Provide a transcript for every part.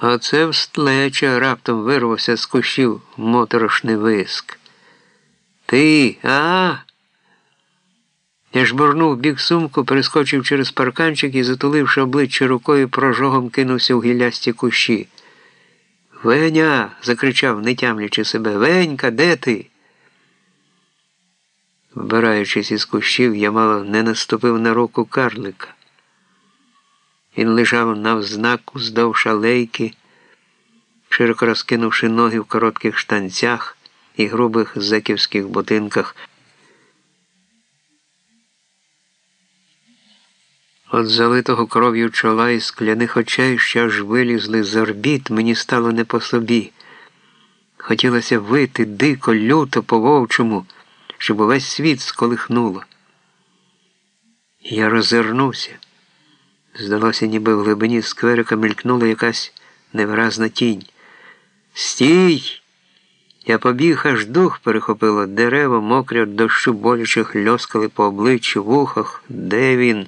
Оце встлеча раптом вирвався з кущів моторошний виск. Ти, а? Я жбурнув бік сумку, перескочив через парканчик і, затуливши обличчя рукою, прожогом кинувся в гіллясті кущі. Веня. закричав, не тямлячи себе. Венька, де ти? Вбираючись із кущів, я мало не наступив на руку карлика. Він лежав навзнак уздовж алейки, широко розкинувши ноги в коротких штанцях і грубих зеківських ботинках. От залитого кров'ю чола і скляних очей, що аж вилізли з орбіт, мені стало не по собі. Хотілося вити дико, люто, по вовчому, щоб увесь світ сколихнуло. Я розвернувся. Здалося, ніби в глибині скверика мелькнула якась невиразна тінь. Стій! Я побіг, аж дух перехопило, дерева, мокрі від дощу боляче хльоскали по обличчю, вухах. Де він?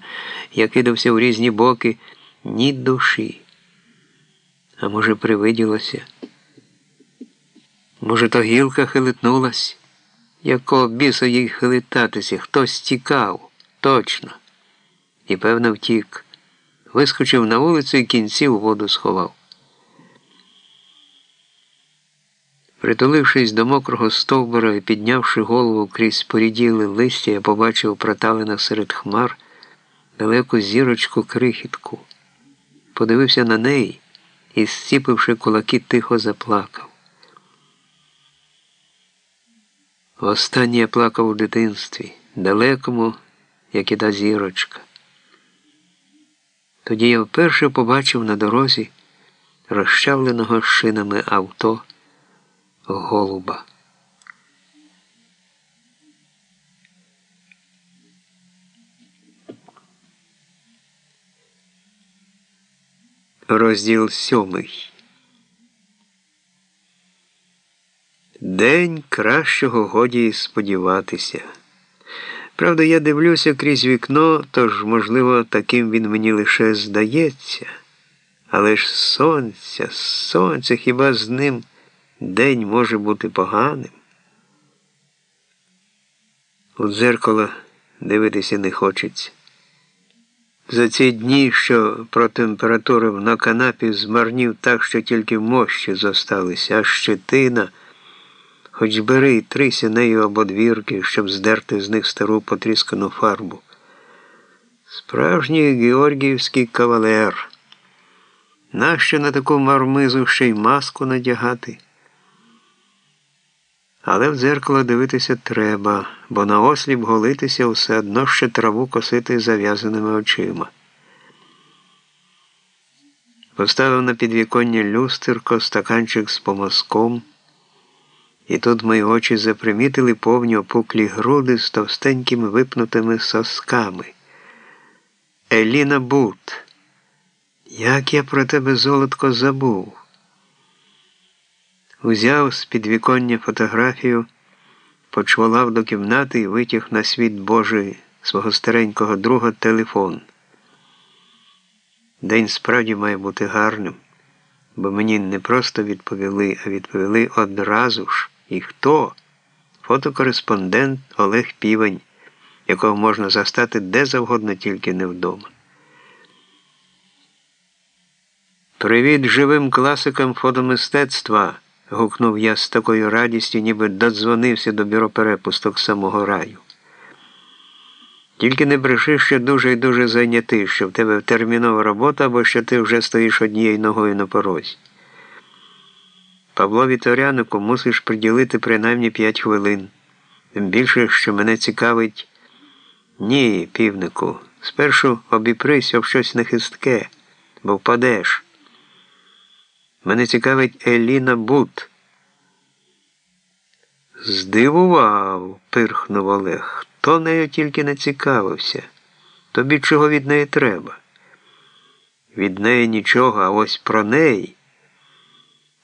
Я кидався в різні боки, ні душі. А може, привиділося? Може, то гілка хилитнулась? Якого біса їй хилитатися? Хтось тікав, точно. І, певно, втік. Вискочив на вулицю і кінці у воду сховав. Притулившись до мокрого стовбура і піднявши голову крізь поріділи листя, я побачив проталина серед хмар далеку зірочку крихітку. Подивився на неї і, зціпивши кулаки, тихо заплакав. Останнє я плакав у дитинстві, далекому, як і та зірочка. Тоді я вперше побачив на дорозі розчавленого шинами авто голуба. Розділ сьомий. День кращого годі сподіватися. Правда, я дивлюся крізь вікно, тож, можливо, таким він мені лише здається. Але ж сонця, сонце хіба з ним день може бути поганим? У дзеркало дивитися не хочеться. За ці дні, що про температуру на канапі змарнів так, що тільки мощі зосталися, а щетина – хоч бери і трися нею об одвірки, щоб здерти з них стару потріскану фарбу. Справжній георгіївський кавалер. Нащо на таку мармизу ще й маску надягати? Але в дзеркало дивитися треба, бо на осліп голитися все одно ще траву косити зав'язаними очима. Поставив на підвіконня люстерко стаканчик з помазком. І тут мої очі запримітили повні опуклі груди з товстенькими випнутими сосками. Еліна Бут, як я про тебе золотко забув. Узяв з підвіконня фотографію, почвалав до кімнати і витяг на світ Божий свого старенького друга телефон. День справді має бути гарним, бо мені не просто відповіли, а відповіли одразу ж. І хто? Фотокореспондент Олег Півень, якого можна застати де завгодно, тільки не вдома. Привіт живим класикам фотомистецтва. гукнув я з такою радістю, ніби додзвонився до бюро перепусток самого раю. Тільки не бреши, що дуже і дуже зайнятий, що в тебе термінова робота або що ти вже стоїш однією ногою на порозі. Павло Віторянику мусиш приділити принаймні п'ять хвилин. Тим більше, що мене цікавить. Ні, півнику. Спершу обіпрись об щось нехистке, бо впадеш. Мене цікавить Еліна Бут. Здивував, пирхнув Олег. Хто нею тільки не цікавився. Тобі чого від неї треба? Від неї нічого, а ось про неї.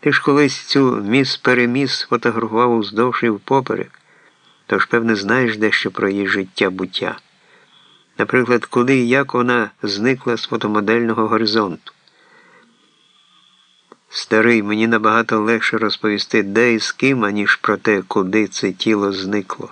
Ти ж колись цю міс переміс фотографував уздовж і впоперек, тож, певне, знаєш дещо про її життя буття. Наприклад, коли і як вона зникла з фотомодельного горизонту. Старий, мені набагато легше розповісти, де і з ким, аніж про те, куди це тіло зникло.